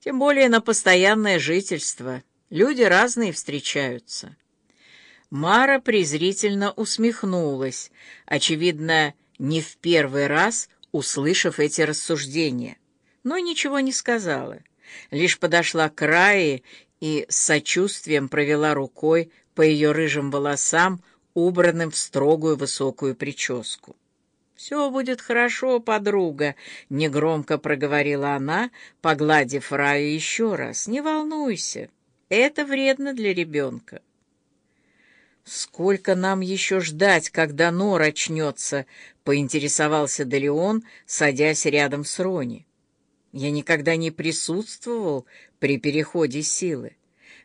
Тем более на постоянное жительство. Люди разные встречаются. Мара презрительно усмехнулась, очевидно, не в первый раз услышав эти рассуждения, но ничего не сказала, лишь подошла к Рае и с сочувствием провела рукой по ее рыжим волосам, убранным в строгую высокую прическу. «Все будет хорошо, подруга», — негромко проговорила она, погладив Раю еще раз. «Не волнуйся, это вредно для ребенка». «Сколько нам еще ждать, когда Нор очнется?» — поинтересовался Делеон, садясь рядом с Рони. «Я никогда не присутствовал при переходе силы.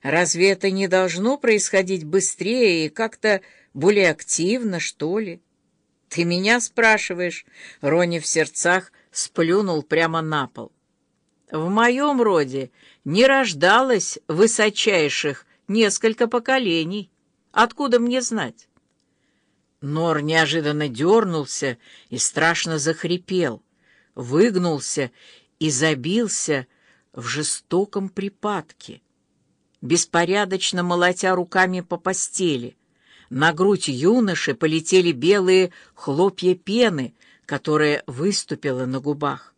Разве это не должно происходить быстрее и как-то более активно, что ли?» «Ты меня спрашиваешь?» — Рони в сердцах сплюнул прямо на пол. «В моем роде не рождалось высочайших несколько поколений». Откуда мне знать? Нор неожиданно дернулся и страшно захрипел, выгнулся и забился в жестоком припадке, беспорядочно молотя руками по постели. На грудь юноши полетели белые хлопья пены, которая выступила на губах.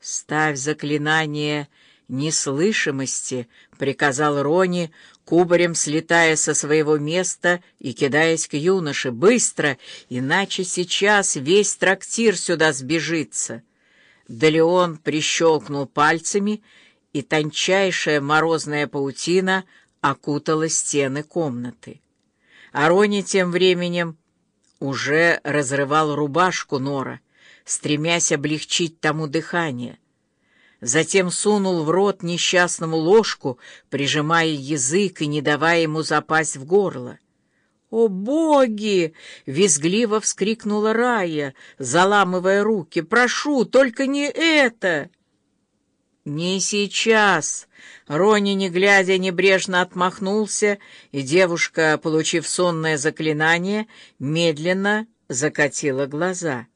«Ставь заклинание неслышимости», — приказал Рони, кубарем слетая со своего места и кидаясь к юноше. «Быстро, иначе сейчас весь трактир сюда сбежится». Да прищелкнул пальцами, и тончайшая морозная паутина окутала стены комнаты. Арони тем временем уже разрывал рубашку Нора, стремясь облегчить тому дыхание — затем сунул в рот несчастному ложку, прижимая язык и не давая ему запасть в горло. «О, боги!» — визгливо вскрикнула Рая, заламывая руки. «Прошу, только не это!» «Не сейчас!» Рони, не глядя, небрежно отмахнулся, и девушка, получив сонное заклинание, медленно закатила глаза.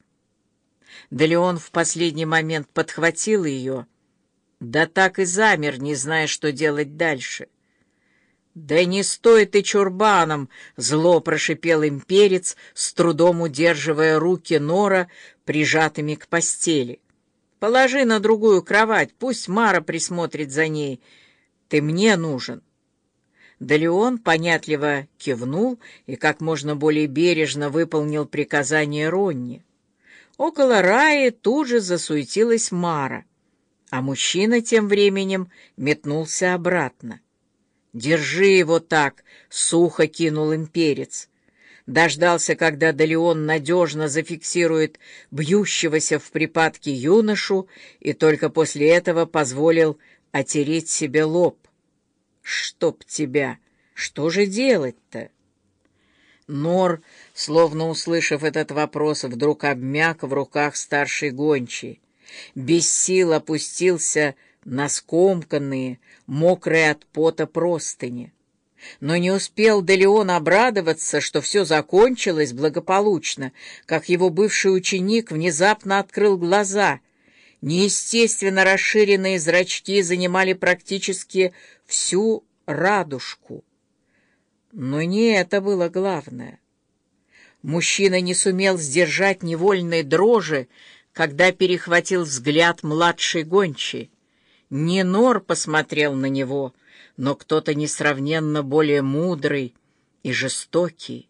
Да Леон в последний момент подхватил ее, да так и замер, не зная, что делать дальше. «Да не стой ты чурбаном!» — зло прошипел имперец, с трудом удерживая руки Нора, прижатыми к постели. «Положи на другую кровать, пусть Мара присмотрит за ней. Ты мне нужен». Да Леон понятливо кивнул и как можно более бережно выполнил приказание Ронни. Около Раи тут же засуетилась Мара — а мужчина тем временем метнулся обратно. «Держи его так!» — сухо кинул имперец. Дождался, когда Далеон надежно зафиксирует бьющегося в припадке юношу, и только после этого позволил отереть себе лоб. «Чтоб тебя! Что же делать-то?» Нор, словно услышав этот вопрос, вдруг обмяк в руках старшей гончей без сил опустился на скомканные, мокрые от пота простыни. Но не успел Делеон обрадоваться, что все закончилось благополучно, как его бывший ученик внезапно открыл глаза. Неестественно расширенные зрачки занимали практически всю радужку. Но не это было главное. Мужчина не сумел сдержать невольной дрожи, когда перехватил взгляд младшей гончей. Не Нор посмотрел на него, но кто-то несравненно более мудрый и жестокий.